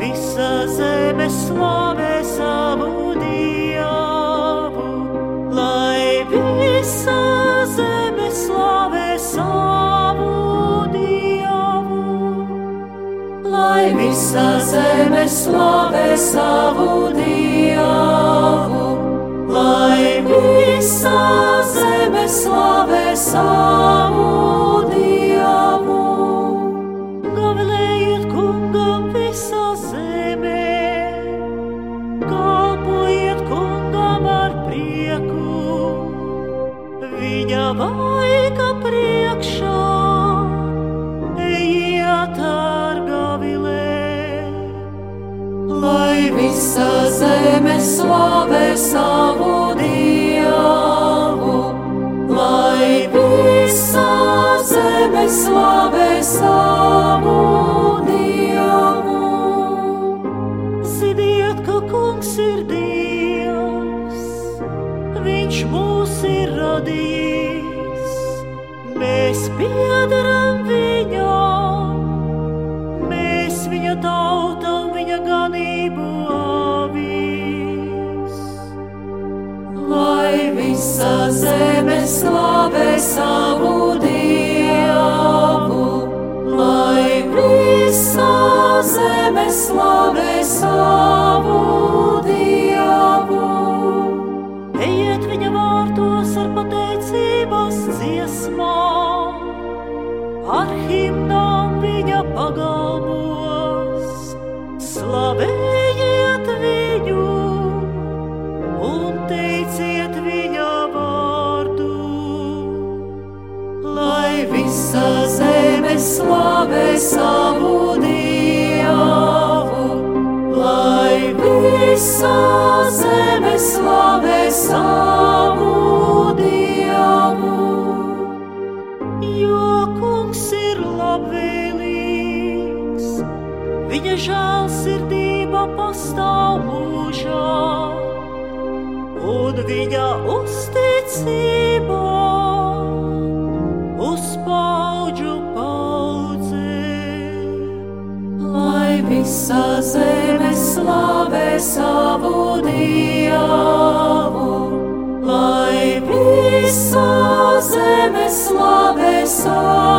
visa zeme slavē savu dievu, lai visa zeme slavē savu dievu, lai visa zeme slavē savu dievu, lai visa zeme slavē savu dievu. Priekšā, ejiet ar gavilē. Lai visa zeme slavē savu dievu, lai visa zeme slavē savu dievu. Ziniet, ka kungs ir dievs, viņš mūs ir radījis, mēs piedaram viņam, mēs viņa tauta un viņa ganību avīs. Lai visa zeme slavē savu dievu, lai visa zeme slavē savu dievu. Viņa pagalmos, slavējiet viņu un teiciet viņa vārdu. Lai visa zeme slavē savu dievu, lai visa zeme slavē savu dievu. Jo kungs ir labvēlīgs, viņa žēlsirdība pastāv mūžā, un viņa uzticība uz paudžu paudzēm. Lai visa zeme slavē savu dievu, lai visa zeme slavē savu.